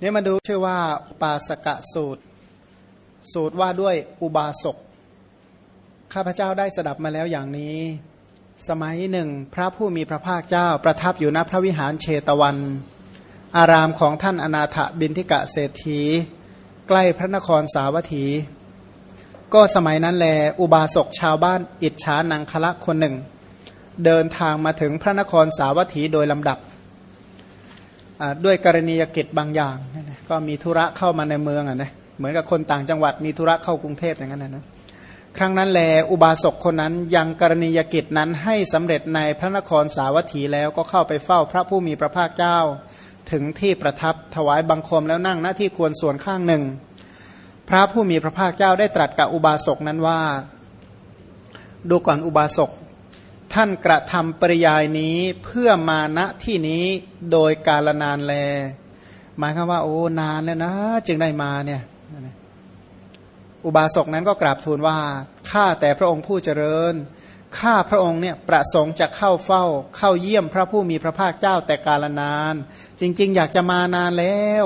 นี่มาดูชื่อว่าอุปาสกะสูตร สูตรว่าด้วยอุบาสกข้าพเจ้าได้สดับมาแล้วอย่างนี้ สมัยหนึ่ง พระผู้มีพระภาคเจ้าประทับอยู่ณพระวิหารเชตวัน อารามของท่านอนาถบินทิกะเศรษฐี ใกล้พระนครสาวัตถี ก็สมัยนั้นแลอุบาสกชาวบ้านอิจฉานังคละคนหนึ่ง เดินทางมาถึงพระนครสาวัตถีโดยลำดับ ด้วยกรณียกิจบางอย่างก็มีธุระเข้ามาในเมืองอะนะเหมือนกับคนต่างจังหวัดมีธุระเข้ากรุงเทพอย่างนั้นนะครั้งนั้นแลอุบาสกคนนั้นยังกรณียกิจนั้นให้สำเร็จในพระนครสาวัตถีแล้วก็เข้าไปเฝ้าพระผู้มีพระภาคเจ้า ถึงที่ประทับถวายบังคมแล้วนั่งหน้าที่ควรส่วนข้างหนึ่ง พระผู้มีพระภาคเจ้าได้ตรัสกับอุบาสกนั้นว่า ดูก่อนอุบาสก ท่านกระทำปริยายนี้เพื่อมาณที่นี้โดยกาลนานแล หมายคือว่า โอ้นานแล้วนะ จึงได้มาเนี่ยอุบาสกนั้นก็กราบทูลว่าข้าแต่พระองค์ผู้เจริญข้าพระองค์เนี่ยประสงค์จะเข้าเฝ้า เข้าเยี่ยมพระผู้มีพระภาคเจ้าแต่กาลนาน จริง ๆ อยากจะมานานแล้ว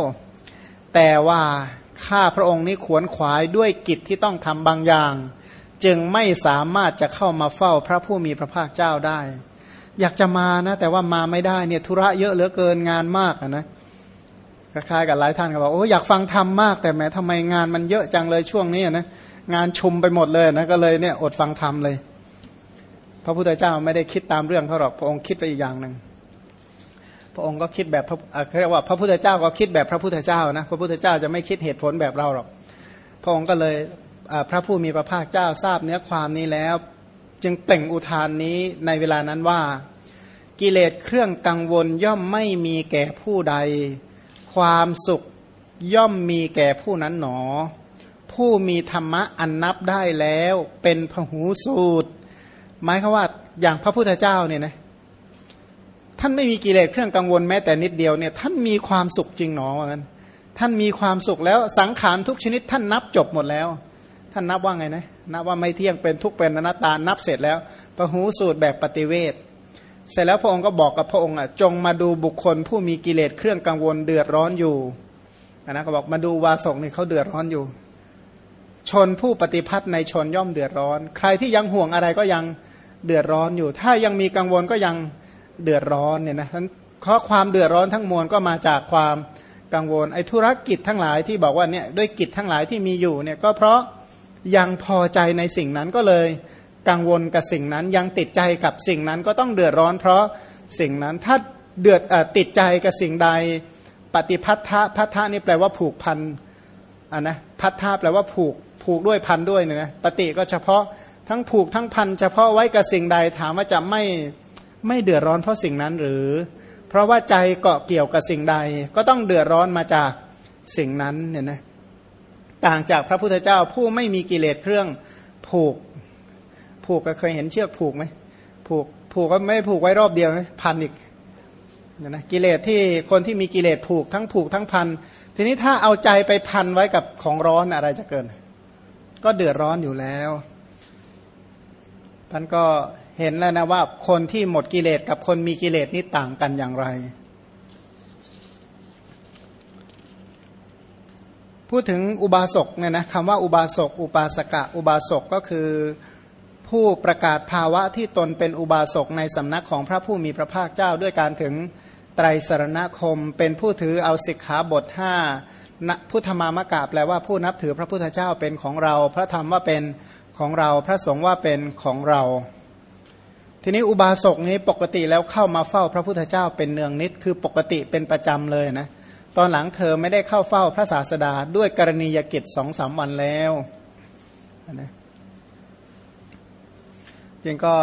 แต่ว่าข้าพระองค์นี้ขวนขวายด้วยกิจที่ต้องทำบางอย่าง จึงไม่สามารถจะเข้ามาเฝ้าพระผู้มีพระภาคเจ้าได้ อยากจะมานะ แต่ว่ามาไม่ได้เนี่ยธุระเยอะเหลือเกินงานมากนะคล้ายๆกับหลายท่านก็บอกโอ้อยากฟังธรรมมาก แต่แม้ทำไมงานมันเยอะจังเลยช่วงนี้นะงานชุมไปหมดเลยนะก็เลยเนี่ยอดฟังธรรมเลย พระพุทธเจ้าไม่ได้คิดตามเรื่องเขาหรอกพระองค์คิดไปอีกอย่างหนึ่งพระองค์ก็คิดแบบเขาเรียกว่าพระพุทธเจ้าก็คิดแบบพระพุทธเจ้านะพระพุทธเจ้าจะไม่คิดเหตุผลแบบเราหรอก พระองค์ก็เลย พระผู้มีพระภาคเจ้าทราบเนื้อความนี้แล้ว จึงเปล่งอุทานนี้ในเวลานั้นว่า กิเลสเครื่องกังวลย่อมไม่มีแก่ผู้ใด ความสุขย่อมมีแก่ผู้นั้นหนอ ผู้มีธรรมะอันนับได้แล้วเป็นพหูสูตรหมายคือว่าอย่างพระพุทธเจ้าเนี่ยนะท่านไม่มีกิเลสเครื่องกังวลแม้แต่นิดเดียวเนี่ยท่านมีความสุขจริงหนอเหมือนท่านมีความสุขแล้วสังขารทุกชนิดท่านนับจบหมดแล้ว ท่านนับว่าไงนะนับว่าไม่เที่ยงเป็นทุกเป็นอนัตตานับเสร็จแล้วพหูสูตรแบบปฏิเวทเสร็จแล้วพระองค์ก็บอกกับพระองค์อะจงมาดูบุคคลผู้มีกิเลสเครื่องกังวลเดือดร้อนอยู่นะก็บอกมาดูวาสกนี่เขาเดือดร้อนอยู่ ชนผู้ปฏิพัทธ์ในชนย่อมเดือดร้อน ใครที่ยังห่วงอะไรก็ยังเดือดร้อนอยู่ ถ้ายังมีกังวลก็ยังเดือดร้อนเนี่ยนะเพราะความเดือดร้อนทั้งมวลก็มาจากความกังวลไอ้ธุรกิจทั้งหลายที่บอกว่าเนี่ยด้วยกิจทั้งหลายที่มีอยู่เนี่ยก็เพราะ ยังพอใจในสิ่งนั้นก็เลยกังวลกับสิ่งนั้น ยังติดใจกับสิ่งนั้นก็ต้องเดือดร้อน เพราะสิ่งนั้นถ้าเดือดอติดใจกับสิ่งใด ปฏิพัทธะพัทธะนี่แปลว่าผูกพันอะนะพัทธะแปลว่าผูกผูกด้วยพันด้วยเนี่ยนะปฏิก็เฉพาะทั้งผูกทั้งพันเฉพาะไว้กับสิ่งใดถามว่าจะไม่ไม่เดือดร้อนเพราะสิ่งนั้นหรือ เพราะว่าใจเกาะเกี่ยวกับสิ่งใด ก็ต้องเดือดร้อนมาจากสิ่งนั้นเนี่ยนะ ต่างจากพระพุทธเจ้าผู้ไม่มีกิเลสเครื่องผูก ผูกก็เคยเห็นเชือกผูกไหมผูกผูกก็ไม่ผูกไว้รอบเดียวพันอีกนะกิเลสที่คนที่มีกิเลสผูกทั้งผูกทั้งพัน ทีนี้ถ้าเอาใจไปพันไว้กับของร้อนอะไรจะเกิน ก็เดือดร้อนอยู่แล้วท่านก็เห็นแล้วนะว่าคนที่หมดกิเลสกับคนมีกิเลสนี่ต่างกันอย่างไร พูดถึงอุบาสกเนี่ยนะคำว่าอุบาสก อุปาสกะ อุบาสกก็คือผู้ประกาศภาวะที่ตนเป็นอุบาสกในสำนักของพระผู้มีพระภาคเจ้าด้วยการถึงไตรสรณคม เป็นผู้ถือเอาสิกขาบทห้าพุทธมามกะแปลว่าผู้นับถือพระพุทธเจ้าเป็นของเรา พระธรรมว่าเป็นของเราพระสงฆ์ว่าเป็นของเรา ทีนี้อุบาสกนี้ปกติแล้วเข้ามาเฝ้าพระพุทธเจ้าเป็นเนืองนิดคือปกติเป็นประจำเลยนะ ตอนหลังเธอไม่ได้เข้าเฝ้าพระศาสดาด้วยกรณียกิจสองสามวันแล้วนะจึงก็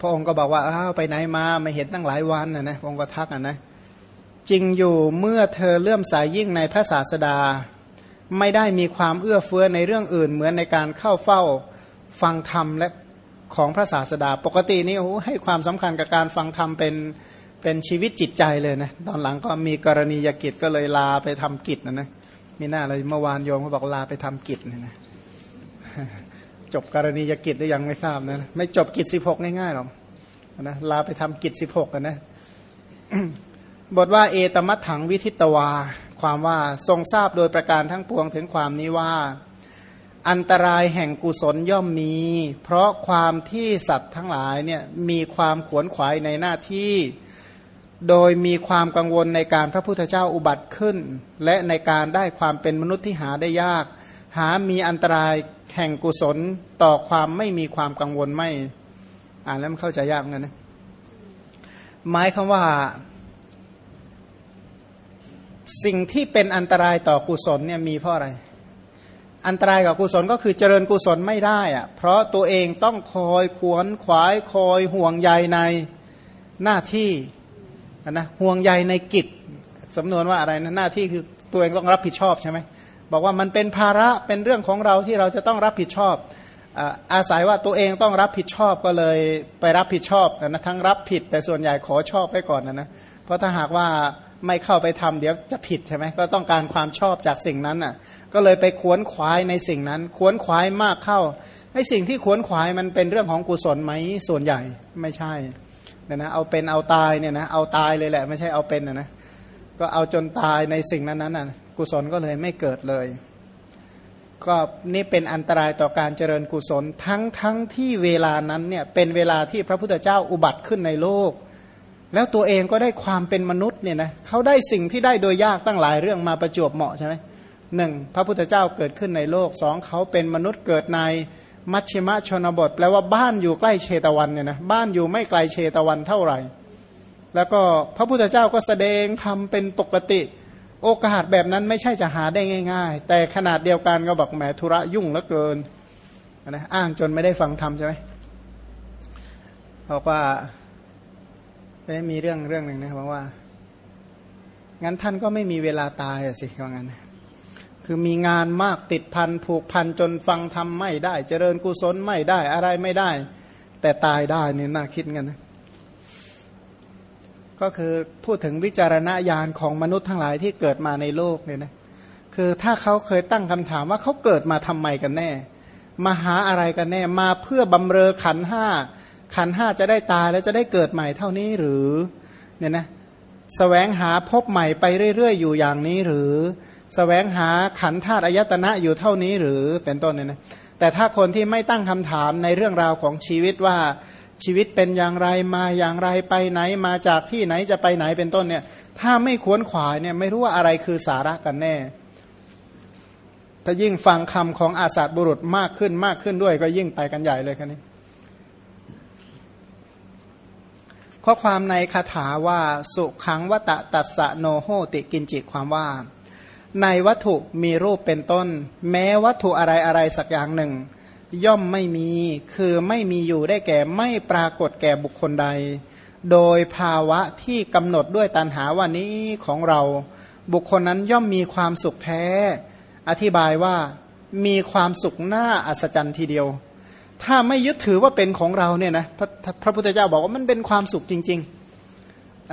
พระองค์ก็บอกว่าอ้าวไปไหนมาไม่เห็นตั้งหลายวันนะนะองค์ก็ทักนะนะจริงอยู่เมื่อเธอเลื่อมสายยิ่งในพระศาสดา ไม่ได้มีความเอื้อเฟื้อในเรื่องอื่น เหมือนในการเข้าเฝ้าฟังธรรมและของพระศาสดา ปกตินี่โอ้ให้ความสำคัญกับการฟังธรรมเป็น เป็นชีวิตจิตใจเลยนะตอนหลังก็มีกรณียกิจก็เลยลาไปทำกิจนะนะมีหน้าเลยเมื่อวานโยมเขาบอกลาไปทำกิจเนี่ยนะจบกรณียกิจได้ยังไม่ทราบนะไม่จบกิจสิบหกง่ายๆหรอกนะลาไปทำกิจสิบหกกันนะบทว่าเอตมัตถังวิทิตวา ความว่าทรงทราบโดยประการทั้งปวงถึงความนี้ว่า อันตรายแห่งกุศลย่อมมี เพราะความที่สัตว์ทั้งหลายเนี่ยมีความขวนขวายในหน้าที่ โดยมีความกังวลในการพระพุทธเจ้าอุบัติขึ้น และในการได้ความเป็นมนุษย์ที่หาได้ยาก หามีอันตรายแห่งกุศลต่อความไม่มีความกังวลไม่ อ่านแล้วมันเข้าใจยากเหมือนกันนะหมายคำว่า สิ่งที่เป็นอันตรายต่อกุศลเนี่ยมีเพราะอะไร อันตรายกับกุศลก็คือเจริญกุศลไม่ได้อะเพราะตัวเองต้องคอยขวนขวายคอยห่วงใยในหน้าที่ นะห่วงใยในกิจสำนวนว่าอะไรนะหน้าที่คือตัวเองต้องรับผิดชอบใช่ไหมบอกว่ามันเป็นภาระเป็นเรื่องของเราที่เราจะต้องรับผิดชอบอาศัยว่าตัวเองต้องรับผิดชอบก็เลยไปรับผิดชอบนะทั้งรับผิด แต่ส่วนใหญ่ขอชอบไว้ก่อนนะนะเพราะถ้าหากว่าไม่เข้าไปทำเดี๋ยวจะผิดใช่ไหมก็ต้องการความชอบจากสิ่งนั้นอะก็เลยไปขวนขวายในสิ่งนั้น ขวนขวายมากเข้าให้สิ่งที่ขวนขวายมันเป็นเรื่องของกุศลไหมส่วนใหญ่ไม่ใช่ เนี่ยนะเอาเป็นเอาตายเนี่ยนะเอาตายเลยแหละ ไม่ใช่เอาเป็นนะนะก็เอาจนตายในสิ่งนั้นนั้นน่ะกุศลก็เลยไม่เกิดเลย ก็นี่เป็นอันตรายต่อการเจริญกุศลทั้งทั้งที่เวลานั้นเนี่ยเป็นเวลาที่พระพุทธเจ้าอุบัติขึ้นในโลก แล้วตัวเองก็ได้ความเป็นมนุษย์เนี่ยนะเขาได้สิ่งที่ได้โดยยากตั้งหลายเรื่องมาประจวบเหมาะใช่ไหมหนึ่งพระพุทธเจ้าเกิดขึ้นในโลกสองเขาเป็นมนุษย์เกิดใน มัชชิมะชนบท แปลว่าบ้านอยู่ใกล้เชตวันเนี่ยนะบ้านอยู่ไม่ไกลเชตวันเท่าไหร่ แล้วก็พระพุทธเจ้าก็แสดงทำเป็นปกติ โอกาสแบบนั้นไม่ใช่จะหาได้ง่าย ๆ แต่ขนาดเดียวกันก็บอกแหมธุระยุ่งเหลือเกินนะอ้างจนไม่ได้ฟังธรรมใช่ไหมบอกว่ามีเรื่องเรื่องหนึ่งนะบอกว่างั้นท่านก็ไม่มีเวลาตายสิว่างั้น คือมีงานมากติดพันผูกพันจนฟังธรรมไม่ได้ เจริญกุศลไม่ได้อะไรไม่ได้ แต่ตายได้นี่น่าคิดกันนะก็คือพูดถึงวิจารณญาณของมนุษย์ทั้งหลายที่เกิดมาในโลกเนี่ยนะคือถ้าเขาเคยตั้งคำถามว่าเขาเกิดมาทำไมกันแน่ มาหาอะไรกันแน่ มาเพื่อบำเรอขันห้าขันห้าจะได้ตายแล้วจะได้เกิดใหม่เท่านี้หรือเนี่ยนะสแสวงหาพบใหม่ไปเรื่อยๆอยู่อย่างนี้หรือส แสวงหาขันธาตุอายตนะอยู่เท่านี้หรือเป็นต้นเนี่ยนะแต่ถ้าคนที่ไม่ตั้งคำถามในเรื่องราวของชีวิตว่าชีวิตเป็นอย่างไรมาอย่างไรไปไหนมาจากที่ไหนจะไปไหนเป็นต้นเนี่ย ถ้าไม่ขวนขวายเนี่ยไม่รู้ว่าอะไรคือสาระกันแน่ ถ้ายิ่งฟังคำของอาสาบุรุษมากขึ้นมากขึ้นด้วยก็ยิ่งไปกันใหญ่เลยครับนี้ ข้อความในคาถาว่า สุขังวตะตัสสะโนโหติกินจิความว่า ในวัตถุมีรูปเป็นต้น แม้วัตถุอะไรอะไรสักอย่างหนึ่ง ย่อมไม่มีคือไม่มีอยู่ได้แก่ไม่ปรากฏแก่บุคคลใด โดยภาวะที่กำหนดด้วยตันหาว่านี้ของเรา บุคคลนั้นย่อมมีความสุขแท้ อธิบายว่ามีความสุขหน้าอัศจรรย์ทีเดียว ถ้าไม่ยึดถือว่าเป็นของเราเนี่ยนะพระพุทธเจ้าบอกว่ามันเป็นความสุขจริง ๆ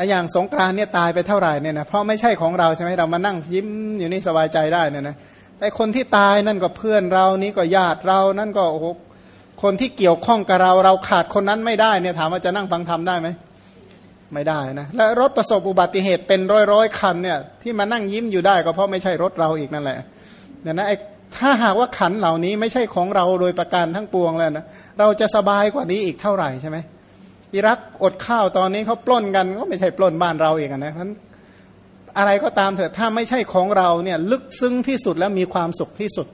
อย่างสงกรานเนี่ยตายไปเท่าไหร่เนี่ยนะเพราะไม่ใช่ของเราใช่ไหมเรามานั่งยิ้มอยู่นี่สบายใจได้เนี่ยนะแต่คนที่ตายนั่นก็เพื่อนเรานี้ก็ญาติเรานั่นก็โอ้โหคนที่เกี่ยวข้องกับเราเราขาดคนนั้นไม่ได้เนี่ยถามว่าจะนั่งฟังธรรมได้ไหมไม่ได้นะและรถประสบอุบัติเหตุเป็นร้อยร้อยคันเนี่ยที่มานั่งยิ้มอยู่ได้ก็เพราะไม่ใช่รถเราอีกนั่นแหละเนี่ยนะไอ้ถ้าหากว่าขันเหล่านี้ไม่ใช่ของเราโดยประการทั้งปวงแล้วนะเราจะสบายกว่านี้อีกเท่าไหร่ใช่ไหม อิรักอดข้าวตอนนี้เขาปล้นกันก็ไม่ใช่ปล้นบ้านเราเองนะเพราะอะไรก็ตามเถอะถ้าไม่ใช่ของเราเนี่ยลึกซึ้งที่สุดแล้วมีความสุขที่สุด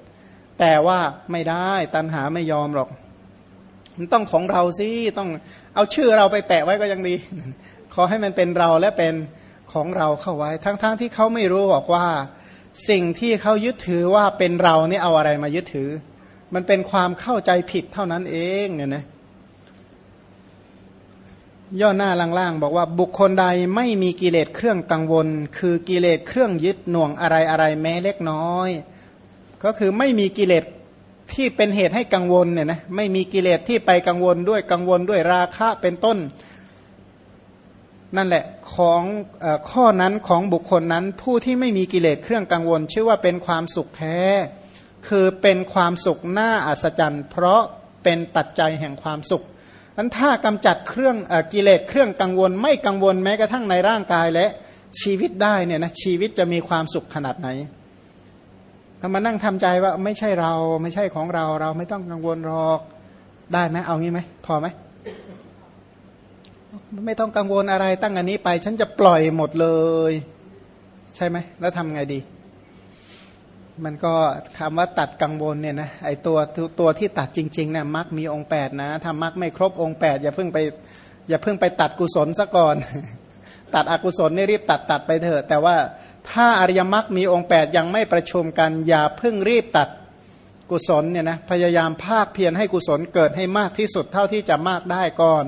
แต่ว่าไม่ได้ตันหาไม่ยอมหรอก มันต้องของเราสิต้องเอาชื่อเราไปแปะไว้ก็ยังดี ขอให้มันเป็นเราและเป็นของเราเข้าไว้ ทั้งๆทที่เขาไม่รู้บอกว่า สิ่งที่เขายึดถือว่าเป็นเรานี่เอาอะไรมายึดถือ มันเป็นความเข้าใจผิดเท่านั้นเองเนี่ยนะ ย่อหน้าล่างๆบอกว่าบุคคลใดไม่มีกิเลสเครื่องกังวล คือกิเลสเครื่องยึดหน่วงอะไรอะไรแม้เล็กน้อย ก็คือไม่มีกิเลสที่เป็นเหตุให้กังวลเนี่ยนะไม่มีกิเลสที่ไปกังวลด้วยกังวลด้วยราคะเป็นต้น นั่นแหละของอข้อนั้นของบุคคลนั้นผู้ที่ไม่มีกิเลสเครื่องกังวล ชื่อว่าเป็นความสุขแท้ คือเป็นความสุขหน้าอัศจรรย์ เพราะเป็นปัจจัยแห่งความสุขั้นถ้ากำจัดเครื่องอกิเลสเครื่องกังวล ไม่กังวลแม้กระทั่งในร่างกายและชีวิตได้เนี่ยนะชีวิตจะมีความสุขขนาดไหนถ้ามานั่งทำใจว่าไม่ใช่เราไม่ใช่ของเราเราไม่ต้องกังวลหรอกได้ไหมเอางี้ไหมพอไหมไม่ต้องกังวลอะไรตั้งอันนี้ไป ฉันจะปล่อยหมดเลย ใช่ไหมแล้วทำไงดี มันก็คำว่าตัดกังวลเนี่ยนะไอตัวตัวที่ตัดจริงๆเนี่ยมักมีองค์แปดนะถ้ามักไม่ครบองค์แปดอย่าเพิ่งไปอย่าเพิ่งไปตัดกุศลซะก่อน ตัดอกุศลนี่รีบตัดตัดไปเถอะ แต่ว่าถ้าอริยมรรคมีองค์แปดยังไม่ประชุมกัน อย่าเพิ่งรีบตัดกุศลเนี่ยนะพยายามภาคเพียรให้กุศลเกิดให้มากที่สุดเท่าที่จะมากได้ก่อน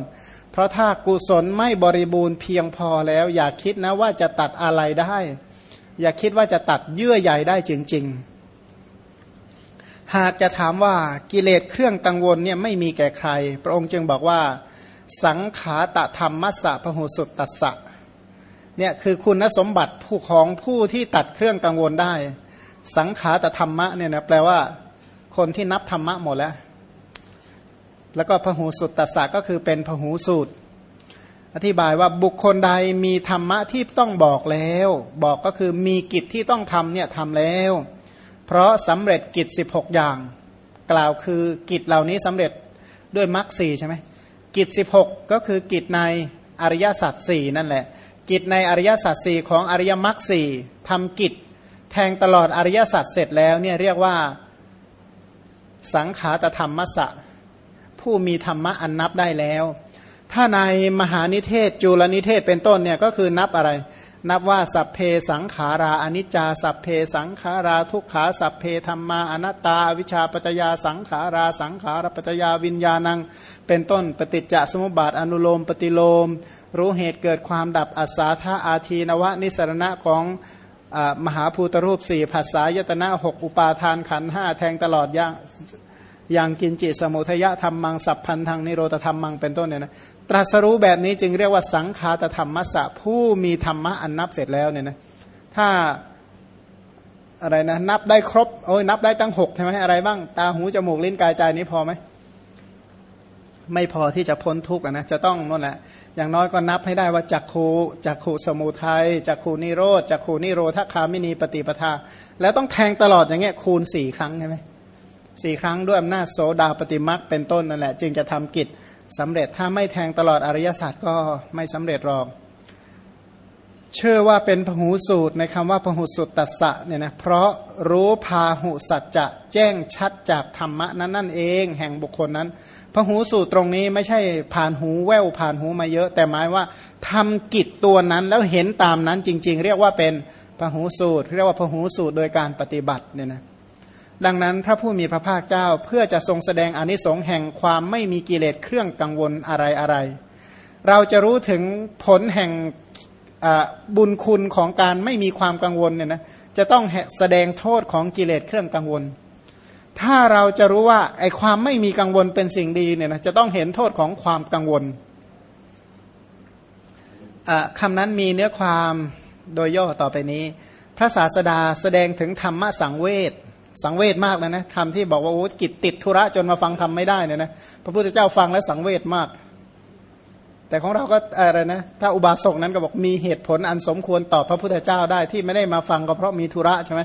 เพราะถ้ากุศลไม่บริบูรณ์เพียงพอแล้ว อย่าคิดนะว่าจะตัดอะไรได้ อย่าคิดว่าจะตัดเยื่อใยได้จริง ๆ หากจะถามว่ากิเลสเครื่องกังวลเนี่ยไม่มีแก่ใคร พระองค์จึงบอกว่า สังขาตธรรมมัสสะพหุสุตตัสสะเนี่ยคือคุณสมบัติผู้ของผู้ที่ตัดเครื่องกังวลได้ สังขาตธรรมะเนี่ยนะแปลว่า คนที่นับธรรมะหมดแล้ว แล้วก็พหูสุตตสะก็คือเป็นพหูสูตร อธิบายว่าบุคคลใดมีธรรมะที่ต้องบอกแล้ว บอกก็คือมีกิจที่ต้องทำเนี่ยทำแล้ว เพราะสำเร็จกิจ 16 อย่าง กล่าวคือกิจเหล่านี้สำเร็จด้วยมรรคสีใช่ไหมกิจ 16 ก็คือกิจในอริยสัจสี่นั่นแหละ กิจในอริยสัจสี่ของอริยมรรคสี่ทำกิจแทงตลอดอริยสัจเสร็จแล้วเนี่ยเรียกว่าสังขาตธรรมมัสสะผู้มีธรรมะอันนับได้แล้ว ถ้าในมหานิเทศจุลนิเทศเป็นต้นเนี่ยก็คือนับอะไร นับว่าสัพเพสังขาราอนิจจาสัพเพสังขาราทุกขาสัพเพธรรมาอนัตตาวิชาปัจจยาสังขาราสังขารปัจจยาวิญญาณัง เป็นต้นปฏิจจสมุปบาทอนุโลม ปฏิโลม รู้เหตุเกิดความดับอัศาธาอาทีนวะนิสรณะของมหาภูตรูปสี่ภาษายตนะหกอุปาทานขันห้าแทงตลอดอย่างอย่างกินจิสมุทยะธรรมังสัพพันธังนิโรธธรรมังเป็นต้นเนี่ยนะ ตรัสรู้แบบนี้จึงเรียกว่าสังคาตธรรมมัสสะผู้มีธรรมะอันนับเสร็จแล้วเนี่ยนะถ้าอะไรนะนับได้ครบโอ้ยนับได้ตั้งหกใช่ไหมอะไรบ้าง ตาหูจมูกลิ้นกายใจนี้พอไหมไม่พอที่จะพ้นทุกข์นะจะต้องนั่นแหละ อย่างน้อยก็นับให้ได้ว่าจักขูจักขูสมุทัยจักขูนิโรธจักขูนิโรธคามินีปฏิปทา แล้วต้องแทงตลอดอย่างเงี้ยคูณสี่ครั้งใช่ไหมสี่ครั้งด้วยอำนาจโสดาปฏิมักเป็นต้นนั่นแหละ จึงจะทำกิจ สำเร็จถ้าไม่แทงตลอดอริยศาสตร์ก็ไม่สำเร็จหรอก เชื่อว่าเป็นพหูสูตรในคำว่าพหูสุตตัสสะเนี่ยนะเพราะรู้พาหุสัจจะแจ้งชัดจากธรรมะนั้นนั่นเองแห่งบุคคลนั้นพหูสูตรตรงนี้ไม่ใช่ผ่านหูแววผ่านหูมาเยอะ แต่หมายว่าทำกิจตัวนั้นแล้วเห็นตามนั้นจริง ๆ เรียกว่าเป็นพหูสูตร เรียกว่าพหูสูตรโดยการปฏิบัติเนี่ยนะ ดังนั้นพระผู้มีพระภาคเจ้าเพื่อจะทรงแสดงอนิสงส์แห่งความไม่มีกิเลสเครื่องกังวลอะไรอะไร เราจะรู้ถึงผลแห่งบุญคุณของการไม่มีความกังวลเนี่ยนะจะต้องแสดงโทษของกิเลสเครื่องกังวล ถ้าเราจะรู้ว่าไอความไม่มีกังวลเป็นสิ่งดีเนี่ยนะจะต้องเห็นโทษของความกังวลคำนั้นมีเนื้อความโดยย่อต่อไปนี้ พระศาสดาแสดงถึงธรรมะสังเวช สังเวชมากเลยนะธรรมที่บอกว่าโอ้กิจติดธุระจนมาฟังธรรมไม่ได้เนี่ยนะพระพุทธเจ้าฟังแล้วสังเวชมาก แต่ของเราก็อะไรนะถ้าอุบาสกนั้นก็บอกมีเหตุผลอันสมควรตอบพระพุทธเจ้าได้ที่ไม่ได้มาฟังก็เพราะมีธุระใช่ไหม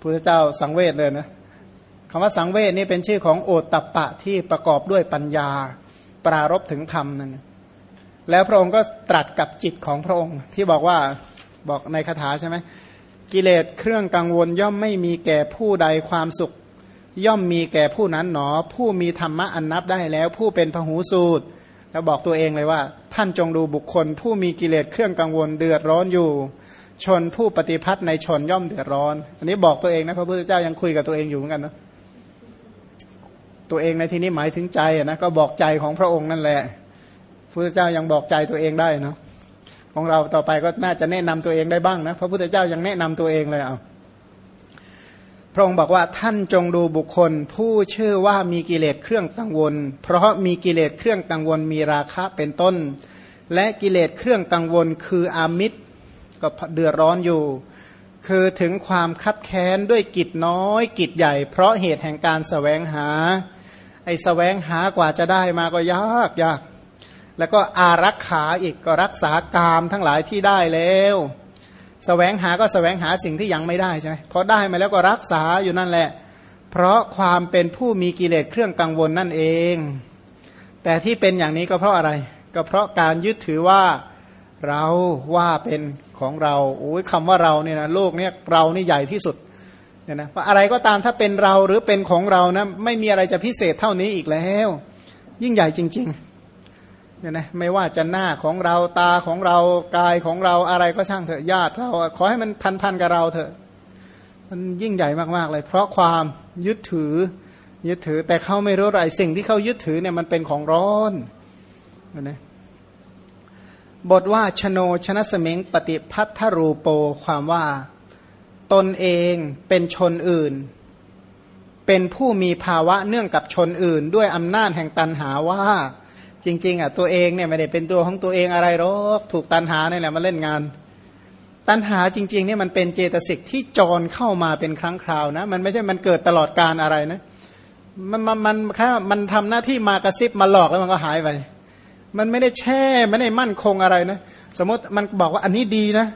พุทธเจ้าสังเวชเลยนะคำว่าสังเวชนี่เป็นชื่อของโอตตปปะที่ประกอบด้วยปัญญาปรารบถึงธรรมนั่นแล้วพระองค์ก็ตรัสกับจิตของพระองค์ที่บอกว่าบอกในคาถาใช่ไหม กิเลสเครื่องกังวลย่อมไม่มีแก่ผู้ใดความสุข ย่อมมีแก่ผู้นั้นหนอ ผู้มีธรรมะอันนับได้แล้ว ผู้เป็นพหูสูตรแล้วบอกตัวเองเลยว่า ท่านจงดูบุคคล ผู้มีกิเลสเครื่องกังวลเดือดร้อนอยู่ ชนผู้ปฏิพัติในชนย่อมเดือดร้อน อันนี้บอกตัวเองนะพระพุทธเจ้ายังคุยกับตัวเองอยู่เหมือนกันนะตัวเองในที่นี้หมายถึงใจนะก็บอกใจของพระองค์นั่นแหละพระพุทธเจ้ายังบอกใจตัวเองได้เนาะ ของเราต่อไปก็น่าจะแนะนำตัวเองได้บ้างนะพระพุทธเจ้ายังแนะนำตัวเองเลยเอาพระองค์บอกว่าท่านจงดูบุคคล ผู้ชื่อว่ามีกิเลสเครื่องกังวล เพราะมีกิเลสเครื่องกังวลมีราคะเป็นต้น และกิเลสเครื่องกังวลคืออามิตรก็เดือดร้อนอยู่ คือถึงความคับแค้นด้วยกิจน้อย กิจใหญ่ เพราะเหตุแห่งการสแสวงหา ไอ้สแสวงหากว่าจะได้มาก็ยากยาก แล้วก็อารักขาอีกก็รักษากามทั้งหลายที่ได้แล้วสแสวงหาก็สแสวงหาสิ่งที่ยังไม่ได้ใช่ไหมพอได้มาแล้วก็รักษาอยู่นั่นแหละ เพราะความเป็นผู้มีกิเลสเครื่องกังวลนั่นเอง แต่ที่เป็นอย่างนี้ก็เพราะอะไร ก็เพราะการยึดถือว่าเราว่าเป็นของเราโอ้ยคำว่าเราเนี่ยนะโลกเนี่ยเรานี่ใหญ่ที่สุดเนี่ยนะอะไรก็ตามถ้าเป็นเราหรือเป็นของเรานะไม่มีอะไรจะพิเศษเท่านี้อีกแล้ว ยิ่งใหญ่จริง ๆ เนี่ยนะไม่ว่าจะหน้าของเราตาของเรากายของเราอะไรก็ช่างเถอะญาติเราขอให้มันพันพันกับเราเถอะ มันยิ่งใหญ่มากๆเลย เพราะความยึดถือยึดถือ แต่เขาไม่รู้อะไรสิ่งที่เขายึดถือเนี่ยมันเป็นของร้อนนะบทว่าชโนชนะสมิงปฏิพัทธรูโปความว่า ตนเองเป็นชนอื่น เป็นผู้มีภาวะเนื่องกับชนอื่น ด้วยอำนาจแห่งตันหาว่า จริง ๆอะตัวเองเนี่ยไม่ได้เป็นตัวของตัวเองอะไรหรอกถูกตันหาเนี่ยแหละมาเล่นงาน ตันหาจริงๆเนี่ยมันเป็นเจตสิกที่จรเข้ามาเป็นครั้งคราวนะ มันไม่ใช่มันเกิดตลอดการอะไรนะมันมันมันแค่มันทำหน้าที่มากระซิบมาหลอกแล้วมันก็หายไป มันไม่ได้แช่ไม่ได้มั่นคงอะไรนะ สมมติมันบอกว่าอันนี้ดีนะ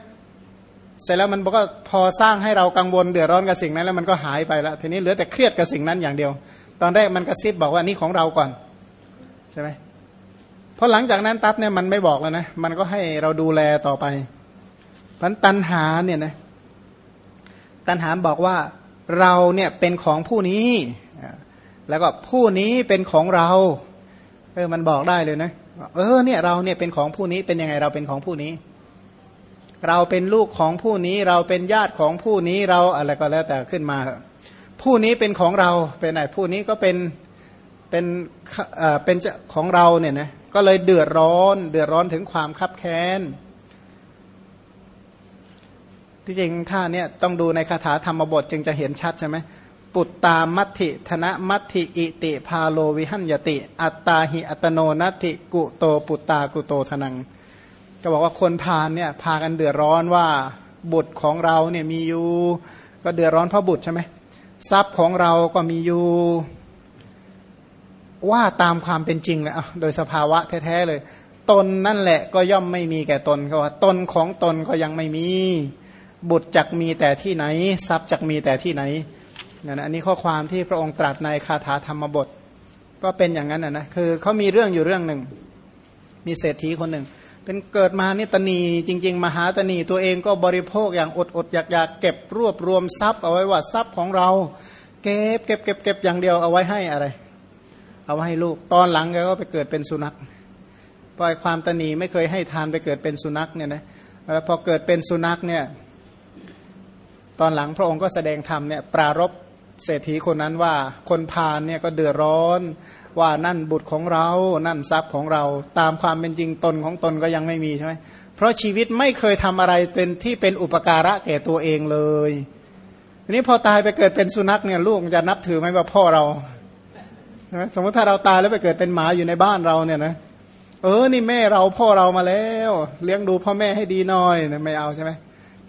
เสร็จแล้วมันก็พอสร้างให้เรากังวลเดือดร้อนกับสิ่งนั้นแล้วมันก็หายไปแล้วทีนี้เหลือแต่เครียดกับสิ่งนั้นอย่างเดียว ตอนแรกมันกระซิบบอกว่านี่ของเราก่อนใช่ไหม พอหลังจากนั้นปั๊บเนี่ยมันไม่บอกแล้วนะ มันก็ให้เราดูแลต่อไปพันตันหาเนี่ยนะตันหาบอกว่าเราเนี่ยเป็นของผู้นี้ แล้วก็ผู้นี้เป็นของเราเออมันบอกได้เลยนะเออเนี่ยเราเนี่ยเป็นของผู้นี้เป็นยังไงเราเป็นของผู้นี้ เราเป็นลูกของผู้นี้ เราเป็นญาติของผู้นี้เราอะไรก็แล้วแต่ขึ้นมา ผู้นี้เป็นของเราเป็นไหนผู้นี้ก็เป็นเป็นเอ่อเป็นของเราเนี่ยนะ ก็เลยเดือดร้อน เดือดร้อนถึงความคับแค้น ที่จริงท่าเนี่ยต้องดูในคาถาธรรมบทจึงจะเห็นชัดใช่ไหม ปุตตามัติธนะมัติอิติพาโลวิหันยติ อัตตาหิอัตโนนัติกุโตปุตตากุโตทนัง ก็บอกว่าคนพาลเนี่ยพากันเดือดร้อนว่าบุตรของเราเนี่ยมีอยู่ ก็เดือดร้อนเพราะบุตรใช่ไหมทรัพย์ของเราก็มีอยู่ ว่าตามความเป็นจริงเลยโดยสภาวะแท้ๆเลย ตนนั่นแหละก็ย่อมไม่มีแก่ตนเขาว่า ตนของตนก็ยังไม่มี บุตรจักมีแต่ที่ไหน ทรัพย์จักมีแต่ที่ไหนนั่นอันนี้ข้อความที่พระองค์ตรัสในคาถาธรรมบท ก็เป็นอย่างนั้นนะคือเขามีเรื่องอยู่เรื่องหนึ่ง มีเศรษฐีคนหนึ่ง เป็นเกิดมานี่ตนีจริง ๆ มหาตนีตัวเองก็บริโภคอย่างอดอดอยากอยากเก็บรวบรวมทรัพย์เอาไว้ว่าทรัพย์ของเรา เก็บเก็บเก็บเก็บอย่างเดียวเอาไว้ให้อะไร เอาไว้ให้ลูก ตอนหลังแกก็ไปเกิดเป็นสุนัขปล่อยความตนีไม่เคยให้ทานไปเกิดเป็นสุนัขเนี่ยนะแล้วพอเกิดเป็นสุนัขเนี่ย ตอนหลังพระองค์ก็แสดงธรรมเนี่ยปรารบเศรษฐีคนนั้นว่าคนพาลเนี่ยก็เดือดร้อน ว่านั่นบุตรของเรา นั่นทรัพย์ของเรา ตามความเป็นจริงตนของตนก็ยังไม่มีใช่ไหมเพราะชีวิตไม่เคยทำอะไรเป็นที่เป็นอุปการะแก่ตัวเองเลยทีนี้พอตายไปเกิดเป็นสุนัขเนี่ยลูกจะนับถือไหมว่าพ่อเรา สมมติถ้าเราตายแล้วไปเกิดเป็นหมาอยู่ในบ้านเราเนี่ยนะเออนี่แม่เราพ่อเรามาแล้ว เลี้ยงดูพ่อแม่ให้ดีหน่อยนะไม่เอาใช่ไหม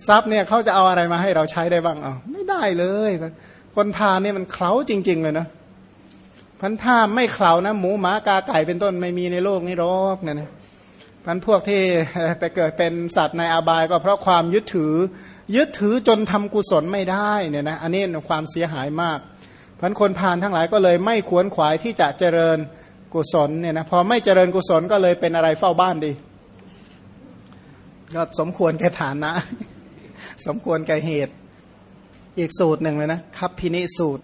ทรัพย์เนี่ยเขาจะเอาอะไรมาให้เราใช้ได้บ้างเอาไม่ได้เลย คนพาเนี่ยมันเคล้าจริง ๆ เลยนะพันถ้าไม่เข่านะหมูหมากาไก่เป็นต้นไม่มีในโลกนี้หรอกเนี่ยนะพันพวกที่ไปเกิดเป็นสัตว์ในอบายก็เพราะความยึดถือ ยึดถือจนทำกุศลไม่ได้เนี่ยนะอันนี้ความเสียหายมาก พันคนพานทั้งหลายก็เลยไม่ขวนขวายที่จะเจริญกุศลเนี่ยนะพอไม่เจริญกุศลก็เลยเป็นอะไรเฝ้าบ้านดีก็สมควรแก่ฐานนะสมควรแก่เหตุ อีกสูตรหนึ่งเลยนะคับพินิสูตร